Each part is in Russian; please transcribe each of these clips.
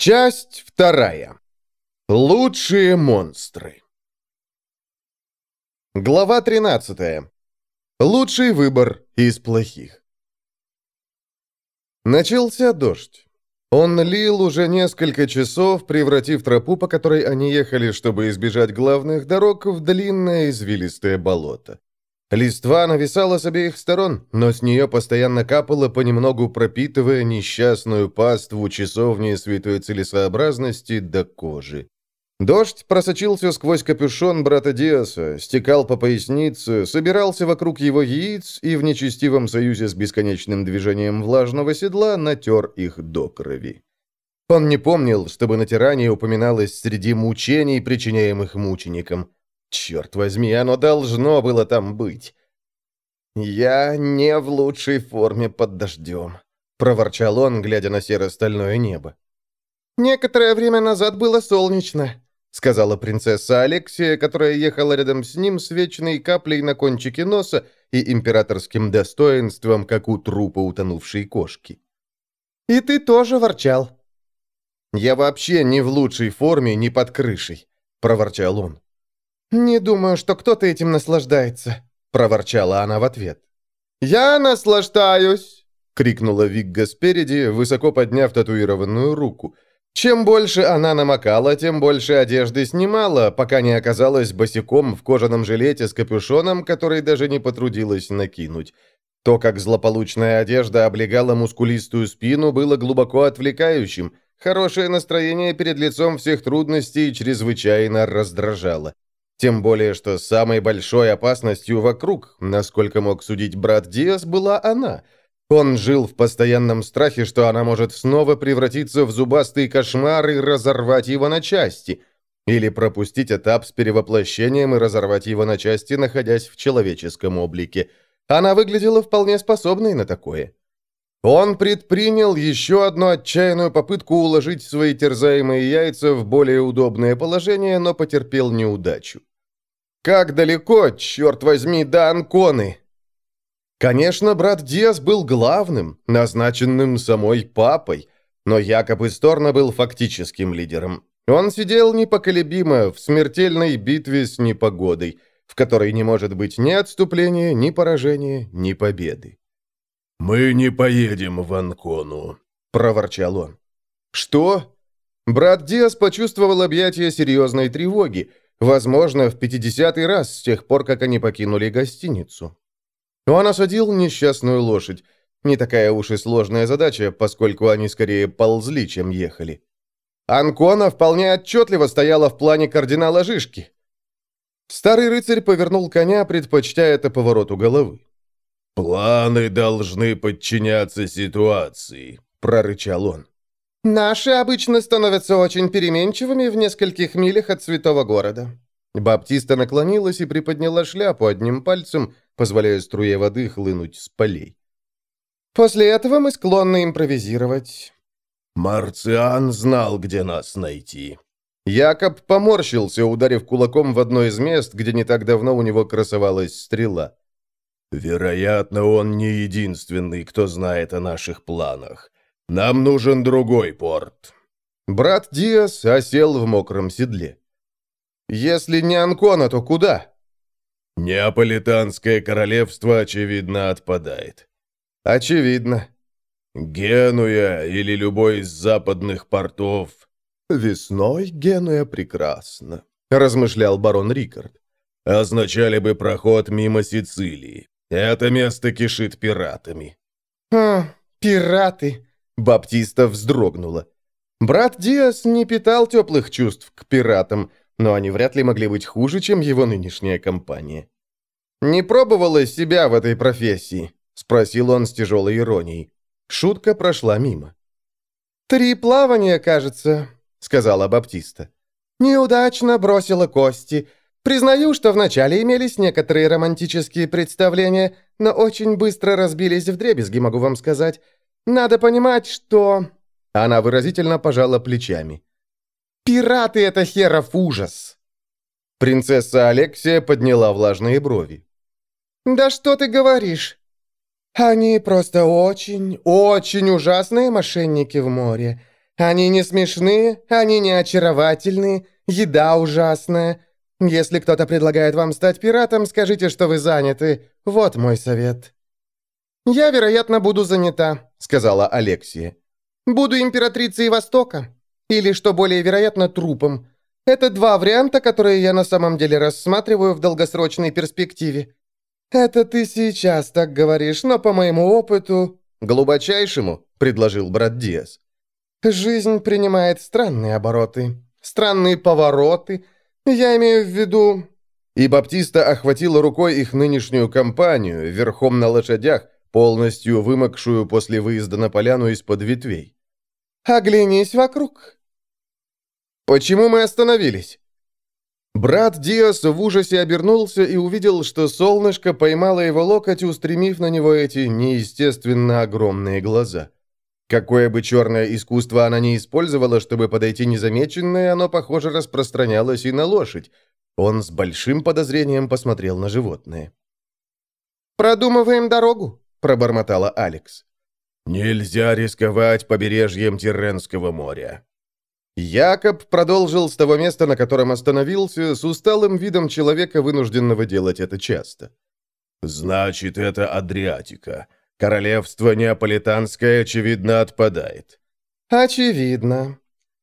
Часть вторая. Лучшие монстры. Глава 13. Лучший выбор из плохих. Начался дождь. Он лил уже несколько часов, превратив тропу, по которой они ехали, чтобы избежать главных дорог, в длинное извилистое болото. Листва нависала с обеих сторон, но с нее постоянно капало, понемногу пропитывая несчастную паству часовни святой целесообразности до кожи. Дождь просочился сквозь капюшон брата Диаса, стекал по пояснице, собирался вокруг его яиц и в нечестивом союзе с бесконечным движением влажного седла натер их до крови. Он не помнил, чтобы натирание упоминалось среди мучений, причиняемых мученикам. Черт возьми, оно должно было там быть. «Я не в лучшей форме под дождем», — проворчал он, глядя на серо-стальное небо. «Некоторое время назад было солнечно», — сказала принцесса Алексия, которая ехала рядом с ним с вечной каплей на кончике носа и императорским достоинством, как у трупа утонувшей кошки. «И ты тоже ворчал». «Я вообще не в лучшей форме, не под крышей», — проворчал он. «Не думаю, что кто-то этим наслаждается», — проворчала она в ответ. «Я наслаждаюсь!» — крикнула Вигга спереди, высоко подняв татуированную руку. Чем больше она намокала, тем больше одежды снимала, пока не оказалась босиком в кожаном жилете с капюшоном, который даже не потрудилась накинуть. То, как злополучная одежда облегала мускулистую спину, было глубоко отвлекающим. Хорошее настроение перед лицом всех трудностей чрезвычайно раздражало. Тем более, что самой большой опасностью вокруг, насколько мог судить брат Диас, была она. Он жил в постоянном страхе, что она может снова превратиться в зубастый кошмар и разорвать его на части. Или пропустить этап с перевоплощением и разорвать его на части, находясь в человеческом облике. Она выглядела вполне способной на такое. Он предпринял еще одну отчаянную попытку уложить свои терзаемые яйца в более удобное положение, но потерпел неудачу. Как далеко, черт возьми, до Анконы? Конечно, брат Диас был главным, назначенным самой папой, но Якоб Исторна был фактическим лидером. Он сидел непоколебимо в смертельной битве с непогодой, в которой не может быть ни отступления, ни поражения, ни победы. «Мы не поедем в Анкону», — проворчал он. «Что?» Брат Диас почувствовал объятие серьезной тревоги, Возможно, в пятидесятый раз с тех пор, как они покинули гостиницу. Он осадил несчастную лошадь. Не такая уж и сложная задача, поскольку они скорее ползли, чем ехали. Анкона вполне отчетливо стояла в плане кардинала Жишки. Старый рыцарь повернул коня, предпочтя это повороту головы. «Планы должны подчиняться ситуации», — прорычал он. «Наши обычно становятся очень переменчивыми в нескольких милях от святого города». Баптиста наклонилась и приподняла шляпу одним пальцем, позволяя струе воды хлынуть с полей. «После этого мы склонны импровизировать». «Марциан знал, где нас найти». Якоб поморщился, ударив кулаком в одно из мест, где не так давно у него красовалась стрела. «Вероятно, он не единственный, кто знает о наших планах. Нам нужен другой порт». Брат Диас осел в мокром седле. «Если не Анкона, то куда?» «Неаполитанское королевство, очевидно, отпадает». «Очевидно». «Генуя или любой из западных портов». «Весной Генуя прекрасно», — размышлял барон Рикард. «Означали бы проход мимо Сицилии. Это место кишит пиратами». «А, пираты!» Баптиста вздрогнула. Брат Диас не питал теплых чувств к пиратам, но они вряд ли могли быть хуже, чем его нынешняя компания. «Не пробовала себя в этой профессии?» — спросил он с тяжелой иронией. Шутка прошла мимо. «Три плавания, кажется», — сказала Баптиста. «Неудачно бросила кости. Признаю, что вначале имелись некоторые романтические представления, но очень быстро разбились в дребезги, могу вам сказать. Надо понимать, что...» Она выразительно пожала плечами. «Пираты — это херов ужас!» Принцесса Алексия подняла влажные брови. «Да что ты говоришь? Они просто очень, очень ужасные мошенники в море. Они не смешные, они не очаровательные, еда ужасная. Если кто-то предлагает вам стать пиратом, скажите, что вы заняты. Вот мой совет». «Я, вероятно, буду занята», — сказала Алексия. «Буду императрицей Востока. Или, что более вероятно, трупом. Это два варианта, которые я на самом деле рассматриваю в долгосрочной перспективе. Это ты сейчас так говоришь, но по моему опыту...» «Глубочайшему», — предложил брат Диас. «Жизнь принимает странные обороты, странные повороты. Я имею в виду...» И Баптиста охватила рукой их нынешнюю компанию, верхом на лошадях, полностью вымокшую после выезда на поляну из-под ветвей. «Оглянись вокруг». «Почему мы остановились?» Брат Диас в ужасе обернулся и увидел, что солнышко поймало его локоть, устремив на него эти неестественно огромные глаза. Какое бы черное искусство она ни использовала, чтобы подойти незамеченной, оно, похоже, распространялось и на лошадь. Он с большим подозрением посмотрел на животное. «Продумываем дорогу», — пробормотала Алекс. «Нельзя рисковать побережьем Тиренского моря». Якоб продолжил с того места, на котором остановился, с усталым видом человека, вынужденного делать это часто. «Значит, это Адриатика. Королевство Неаполитанское, очевидно, отпадает. Очевидно.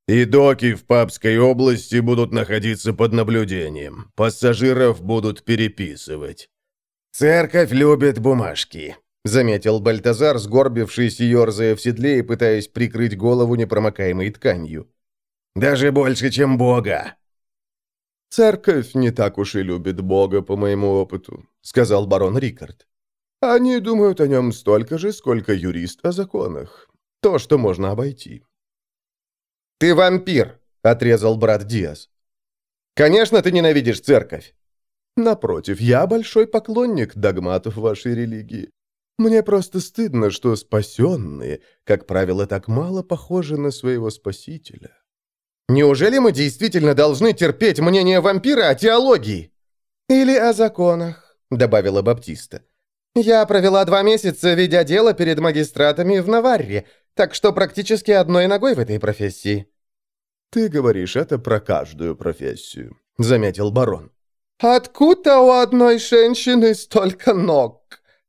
И доки в Папской области будут находиться под наблюдением. Пассажиров будут переписывать. «Церковь любит бумажки», — заметил Бальтазар, сгорбившись и ерзая в седле и пытаясь прикрыть голову непромокаемой тканью. «Даже больше, чем Бога». «Церковь не так уж и любит Бога, по моему опыту», — сказал барон Рикард. Они думают о нем столько же, сколько юрист о законах. То, что можно обойти. «Ты вампир», — отрезал брат Диас. «Конечно, ты ненавидишь церковь». «Напротив, я большой поклонник догматов вашей религии. Мне просто стыдно, что спасенные, как правило, так мало похожи на своего спасителя». «Неужели мы действительно должны терпеть мнение вампира о теологии?» «Или о законах», — добавила Баптиста. «Я провела два месяца, ведя дело перед магистратами в Наварре, так что практически одной ногой в этой профессии». «Ты говоришь это про каждую профессию», — заметил барон. «Откуда у одной женщины столько ног?» —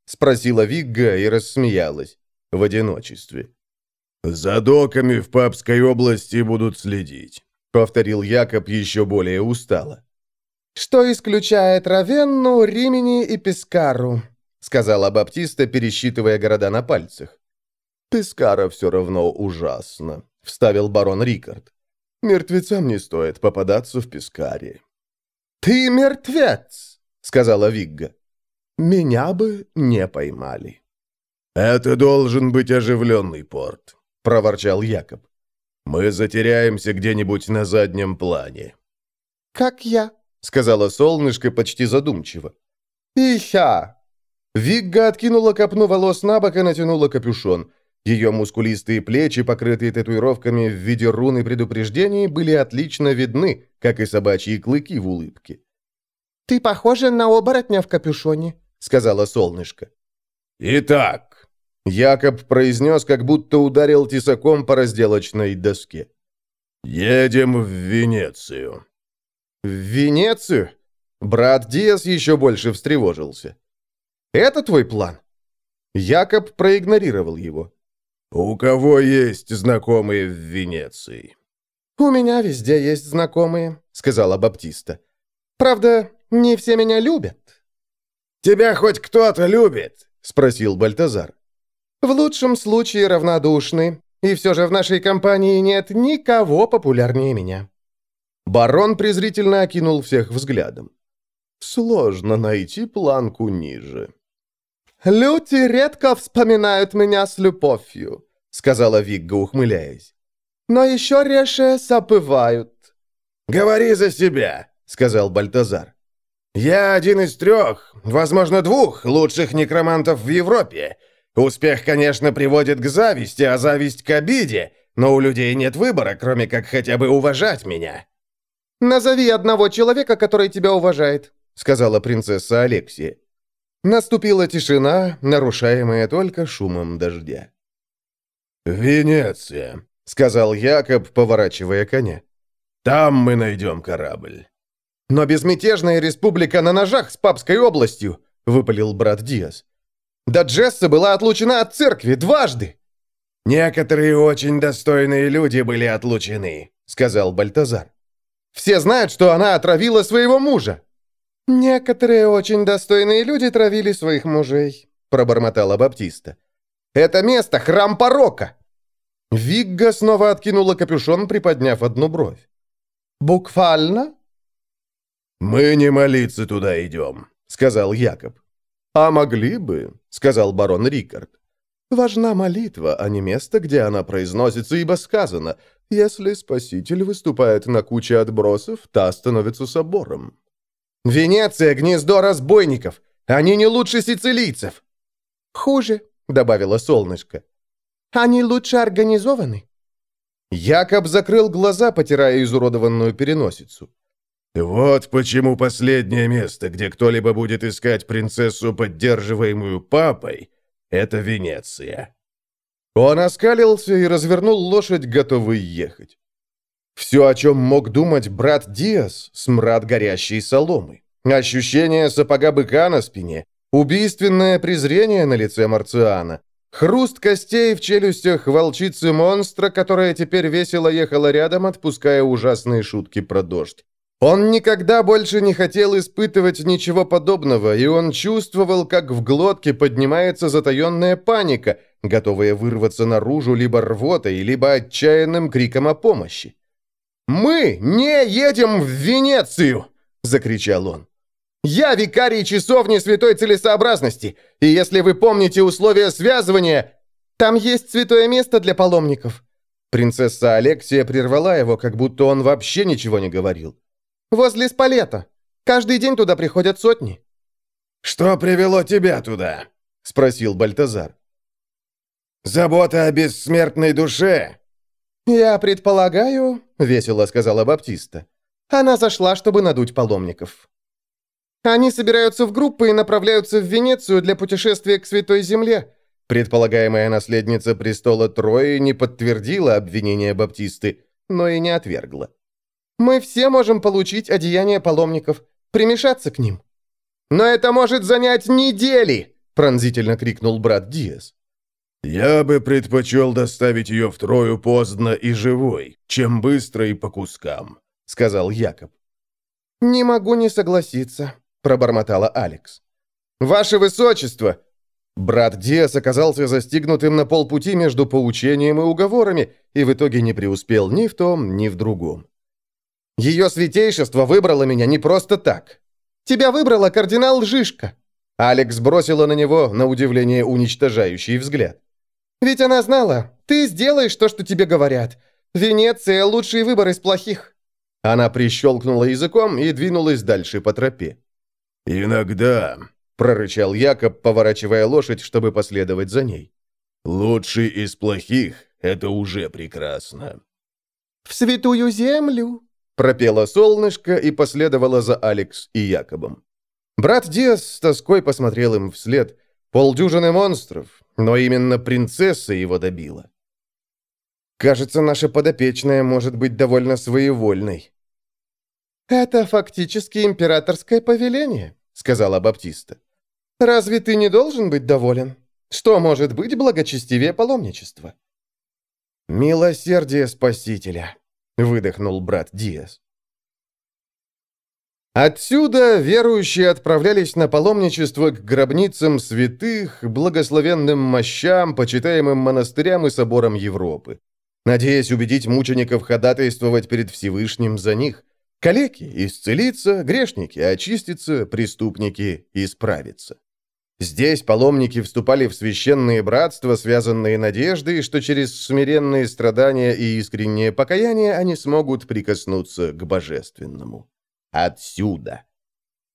спросила Вигга и рассмеялась в одиночестве. «За доками в Папской области будут следить», — повторил Якоб еще более устало. «Что исключает Равенну, Римени и Пескару», сказала Баптиста, пересчитывая города на пальцах. «Пескара все равно ужасно», — вставил барон Рикард. «Мертвецам не стоит попадаться в Пескаре». «Ты мертвец», — сказала Вигга. «Меня бы не поймали». «Это должен быть оживленный порт», — проворчал Якоб. «Мы затеряемся где-нибудь на заднем плане». «Как я», — сказала солнышко почти задумчиво. «И я», Вигга откинула копну волос на бок и натянула капюшон. Ее мускулистые плечи, покрытые татуировками в виде руны предупреждений, были отлично видны, как и собачьи клыки в улыбке. «Ты похожа на оборотня в капюшоне», — сказала солнышко. «Итак», — Якоб произнес, как будто ударил тесаком по разделочной доске. «Едем в Венецию». «В Венецию?» Брат Диас еще больше встревожился. Это твой план?» Якоб проигнорировал его. «У кого есть знакомые в Венеции?» «У меня везде есть знакомые», — сказала Баптиста. «Правда, не все меня любят». «Тебя хоть кто-то любит?» — спросил Бальтазар. «В лучшем случае равнодушны, и все же в нашей компании нет никого популярнее меня». Барон презрительно окинул всех взглядом. «Сложно найти планку ниже», «Люди редко вспоминают меня с любовью», — сказала Вигга, ухмыляясь. «Но еще реже забывают». «Говори за себя», — сказал Бальтазар. «Я один из трех, возможно, двух лучших некромантов в Европе. Успех, конечно, приводит к зависти, а зависть к обиде, но у людей нет выбора, кроме как хотя бы уважать меня». «Назови одного человека, который тебя уважает», — сказала принцесса Алексия. Наступила тишина, нарушаемая только шумом дождя. «Венеция», — сказал Якоб, поворачивая коня. «Там мы найдем корабль». «Но безмятежная республика на ножах с папской областью», — выпалил брат Диас. «Да Джесса была отлучена от церкви дважды!» «Некоторые очень достойные люди были отлучены», — сказал Бальтазар. «Все знают, что она отравила своего мужа». «Некоторые очень достойные люди травили своих мужей», — пробормотала Баптиста. «Это место — храм порока!» Вигга снова откинула капюшон, приподняв одну бровь. «Буквально?» «Мы не молиться туда идем», — сказал Якоб. «А могли бы», — сказал барон Рикард. «Важна молитва, а не место, где она произносится, ибо сказано, если Спаситель выступает на куче отбросов, та становится собором». «Венеция — гнездо разбойников! Они не лучше сицилийцев!» «Хуже», — добавила солнышко. «Они лучше организованы». Якоб закрыл глаза, потирая изуродованную переносицу. «Вот почему последнее место, где кто-либо будет искать принцессу, поддерживаемую папой, это Венеция». Он оскалился и развернул лошадь, готовый ехать. Все, о чем мог думать брат Диас, смрад горящей соломы. Ощущение сапога быка на спине, убийственное презрение на лице Марциана, хруст костей в челюстях волчицы-монстра, которая теперь весело ехала рядом, отпуская ужасные шутки про дождь. Он никогда больше не хотел испытывать ничего подобного, и он чувствовал, как в глотке поднимается затаенная паника, готовая вырваться наружу либо рвотой, либо отчаянным криком о помощи. «Мы не едем в Венецию!» — закричал он. «Я викарий часовни святой целесообразности, и если вы помните условия связывания, там есть святое место для паломников». Принцесса Алексия прервала его, как будто он вообще ничего не говорил. «Возле Спалета. Каждый день туда приходят сотни». «Что привело тебя туда?» — спросил Бальтазар. «Забота о бессмертной душе?» «Я предполагаю», — весело сказала Баптиста. «Она зашла, чтобы надуть паломников». «Они собираются в группы и направляются в Венецию для путешествия к Святой Земле». Предполагаемая наследница престола Трои не подтвердила обвинения Баптисты, но и не отвергла. «Мы все можем получить одеяние паломников, примешаться к ним». «Но это может занять недели!» — пронзительно крикнул брат Диас. «Я бы предпочел доставить ее в Трою поздно и живой, чем быстро и по кускам», — сказал Якоб. «Не могу не согласиться», — пробормотала Алекс. «Ваше Высочество!» Брат Диас оказался застигнутым на полпути между поучением и уговорами и в итоге не преуспел ни в том, ни в другом. «Ее святейшество выбрало меня не просто так. Тебя выбрала кардинал Жишка». Алекс бросила на него, на удивление, уничтожающий взгляд. Ведь она знала, ты сделаешь то, что тебе говорят. Венеция – лучший выбор из плохих». Она прищелкнула языком и двинулась дальше по тропе. «Иногда», – прорычал Якоб, поворачивая лошадь, чтобы последовать за ней. «Лучший из плохих – это уже прекрасно». «В святую землю», – пропело солнышко и последовало за Алекс и Якобом. Брат Диас с тоской посмотрел им вслед. Полдюжины монстров, но именно принцесса его добила. Кажется, наша подопечная может быть довольно своевольной. «Это фактически императорское повеление», — сказала Баптиста. «Разве ты не должен быть доволен? Что может быть благочестивее паломничества?» «Милосердие Спасителя», — выдохнул брат Диас. Отсюда верующие отправлялись на паломничество к гробницам святых, благословенным мощам, почитаемым монастырям и соборам Европы, надеясь убедить мучеников ходатайствовать перед Всевышним за них. Калеки исцелиться, грешники очиститься, преступники исправиться. Здесь паломники вступали в священные братства, связанные надеждой, что через смиренные страдания и искреннее покаяние они смогут прикоснуться к божественному отсюда.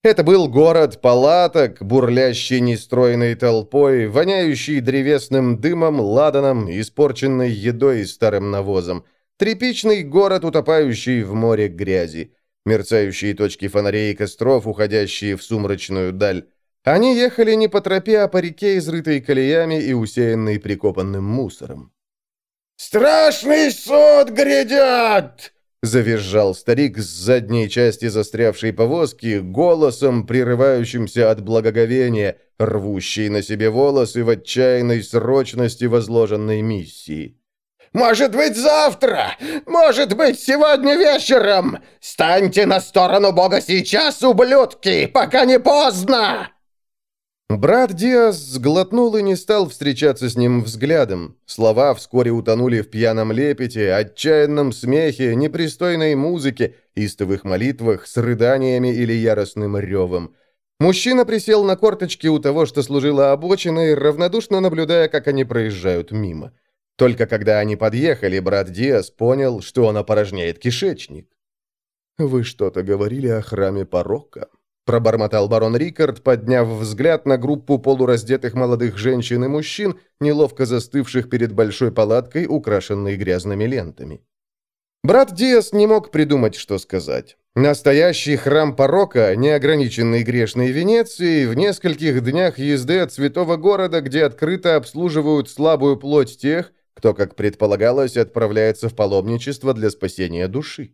Это был город палаток, бурлящий нестроенной толпой, воняющий древесным дымом, ладаном, испорченной едой и старым навозом. Тряпичный город, утопающий в море грязи. Мерцающие точки фонарей и костров, уходящие в сумрачную даль. Они ехали не по тропе, а по реке, изрытой колеями и усеянной прикопанным мусором. «Страшный суд грядет!» Завизжал старик с задней части застрявшей повозки, голосом, прерывающимся от благоговения, рвущий на себе волосы в отчаянной срочности возложенной миссии. «Может быть, завтра! Может быть, сегодня вечером! Станьте на сторону Бога сейчас, ублюдки, пока не поздно!» Брат Диас сглотнул и не стал встречаться с ним взглядом. Слова вскоре утонули в пьяном лепете, отчаянном смехе, непристойной музыке, истовых молитвах с рыданиями или яростным ревом. Мужчина присел на корточки у того, что служило обочиной, равнодушно наблюдая, как они проезжают мимо. Только когда они подъехали, брат Диас понял, что он опорожняет кишечник. «Вы что-то говорили о храме порока?» Пробормотал барон Рикард, подняв взгляд на группу полураздетых молодых женщин и мужчин, неловко застывших перед большой палаткой, украшенной грязными лентами. Брат Диас не мог придумать, что сказать. Настоящий храм порока, неограниченный грешной Венецией, в нескольких днях езды от святого города, где открыто обслуживают слабую плоть тех, кто, как предполагалось, отправляется в паломничество для спасения души.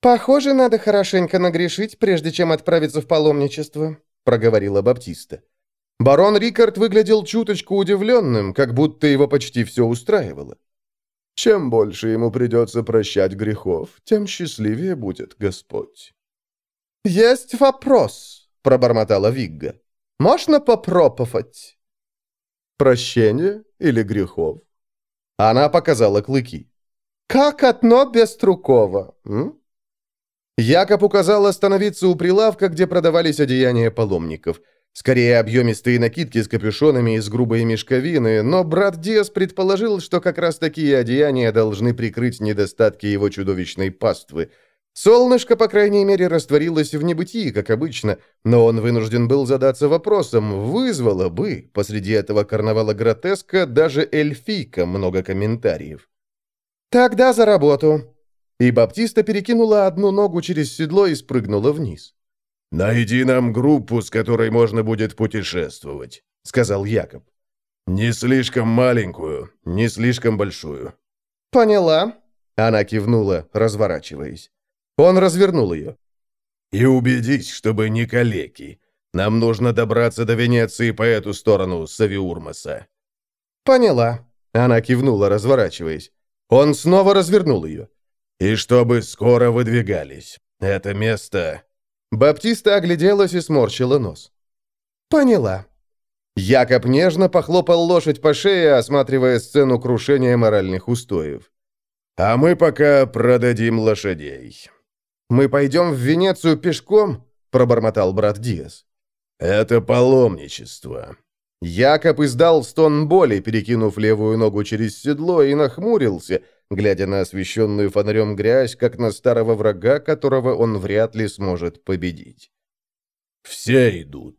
«Похоже, надо хорошенько нагрешить, прежде чем отправиться в паломничество», — проговорила Баптиста. Барон Рикард выглядел чуточку удивленным, как будто его почти все устраивало. «Чем больше ему придется прощать грехов, тем счастливее будет Господь». «Есть вопрос», — пробормотала Вигга. «Можно попроповать?» «Прощение или грехов?» Она показала клыки. «Как одно без Трукова, м?» Якоб указал остановиться у прилавка, где продавались одеяния паломников. Скорее, объемистые накидки с капюшонами из грубой мешковины, но брат Диас предположил, что как раз такие одеяния должны прикрыть недостатки его чудовищной паствы. Солнышко, по крайней мере, растворилось в небытии, как обычно, но он вынужден был задаться вопросом, вызвало бы посреди этого карнавала гротеска даже эльфийка много комментариев. «Тогда за работу», и Баптиста перекинула одну ногу через седло и спрыгнула вниз. «Найди нам группу, с которой можно будет путешествовать», — сказал Якоб. «Не слишком маленькую, не слишком большую». «Поняла». Она кивнула, разворачиваясь. Он развернул ее. «И убедись, чтобы не калеки. Нам нужно добраться до Венеции по эту сторону Савиурмаса». «Поняла». Она кивнула, разворачиваясь. Он снова развернул ее. И чтобы скоро выдвигались. Это место...» Баптиста огляделась и сморщила нос. «Поняла». Якоб нежно похлопал лошадь по шее, осматривая сцену крушения моральных устоев. «А мы пока продадим лошадей». «Мы пойдем в Венецию пешком?» – пробормотал брат Диас. «Это паломничество». Якоб издал стон боли, перекинув левую ногу через седло, и нахмурился – глядя на освещенную фонарем грязь, как на старого врага, которого он вряд ли сможет победить. «Все идут»,